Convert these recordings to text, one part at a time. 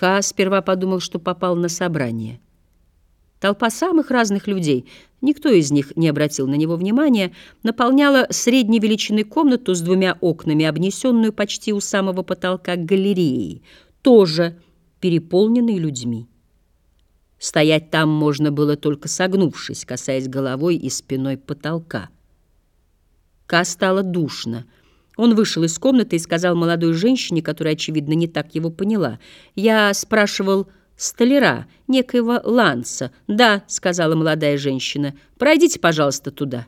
Ка сперва подумал, что попал на собрание. Толпа самых разных людей, никто из них не обратил на него внимания, наполняла средней величины комнату с двумя окнами, обнесенную почти у самого потолка галереей, тоже переполненной людьми. Стоять там можно было только согнувшись, касаясь головой и спиной потолка. Ка стало душно. Он вышел из комнаты и сказал молодой женщине, которая, очевидно, не так его поняла. «Я спрашивал столяра, некоего Ланса». «Да», — сказала молодая женщина, — «пройдите, пожалуйста, туда».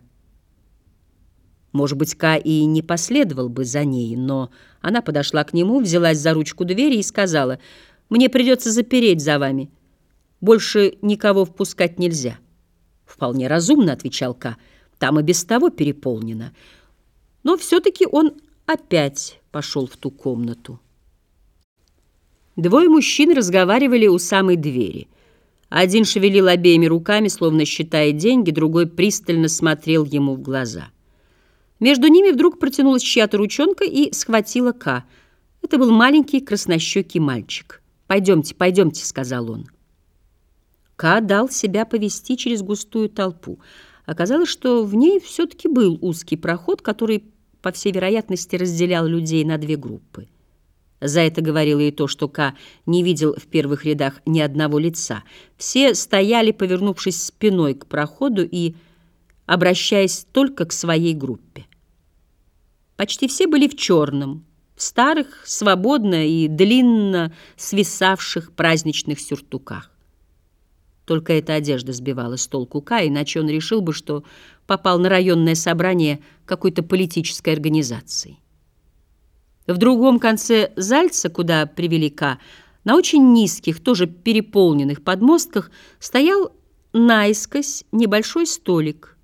Может быть, Ка и не последовал бы за ней, но она подошла к нему, взялась за ручку двери и сказала, «Мне придется запереть за вами». Больше никого впускать нельзя. Вполне разумно, отвечал Ка. Там и без того переполнено. Но все-таки он опять пошел в ту комнату. Двое мужчин разговаривали у самой двери. Один шевелил обеими руками, словно считая деньги, другой пристально смотрел ему в глаза. Между ними вдруг протянулась чья-то ручонка и схватила Ка. Это был маленький краснощекий мальчик. «Пойдемте, пойдемте», — сказал он. Ка дал себя повести через густую толпу. Оказалось, что в ней все-таки был узкий проход, который, по всей вероятности, разделял людей на две группы. За это говорило и то, что Ка не видел в первых рядах ни одного лица. Все стояли, повернувшись спиной к проходу и обращаясь только к своей группе. Почти все были в черном, в старых, свободно и длинно свисавших праздничных сюртуках. Только эта одежда сбивала с толку Ка, иначе он решил бы, что попал на районное собрание какой-то политической организации. В другом конце Зальца, куда привели Ка, на очень низких, тоже переполненных подмостках стоял наискось небольшой столик,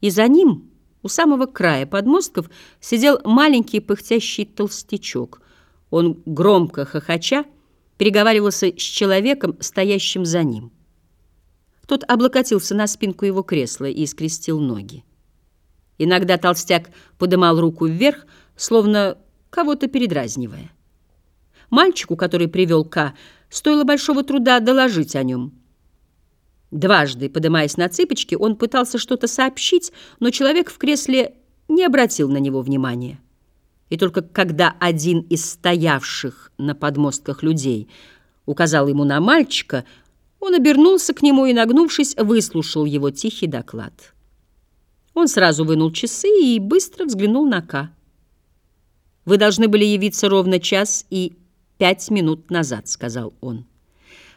и за ним, у самого края подмостков, сидел маленький пыхтящий толстячок. Он, громко хохоча, переговаривался с человеком, стоящим за ним. Тот облокотился на спинку его кресла и скрестил ноги. Иногда толстяк подымал руку вверх, словно кого-то передразнивая. Мальчику, который привел К, стоило большого труда доложить о нем. Дважды, подымаясь на цыпочки, он пытался что-то сообщить, но человек в кресле не обратил на него внимания. И только когда один из стоявших на подмостках людей указал ему на мальчика, он обернулся к нему и, нагнувшись, выслушал его тихий доклад. Он сразу вынул часы и быстро взглянул на К. «Вы должны были явиться ровно час и пять минут назад», — сказал он.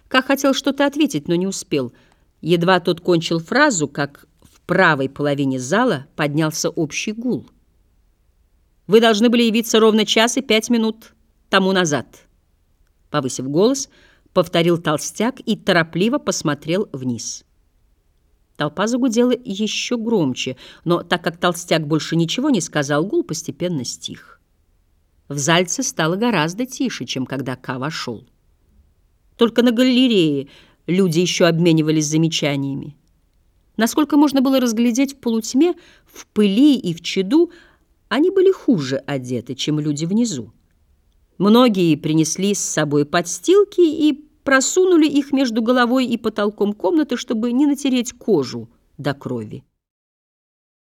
Ка хотел что-то ответить, но не успел. Едва тот кончил фразу, как в правой половине зала поднялся общий гул. «Вы должны были явиться ровно час и пять минут тому назад», — повысив голос, — повторил толстяк и торопливо посмотрел вниз. Толпа загудела еще громче, но так как толстяк больше ничего не сказал, гул постепенно стих. В Зальце стало гораздо тише, чем когда Ка вошел. Только на галерее люди еще обменивались замечаниями. Насколько можно было разглядеть в полутьме, в пыли и в чаду, они были хуже одеты, чем люди внизу. Многие принесли с собой подстилки и просунули их между головой и потолком комнаты, чтобы не натереть кожу до крови.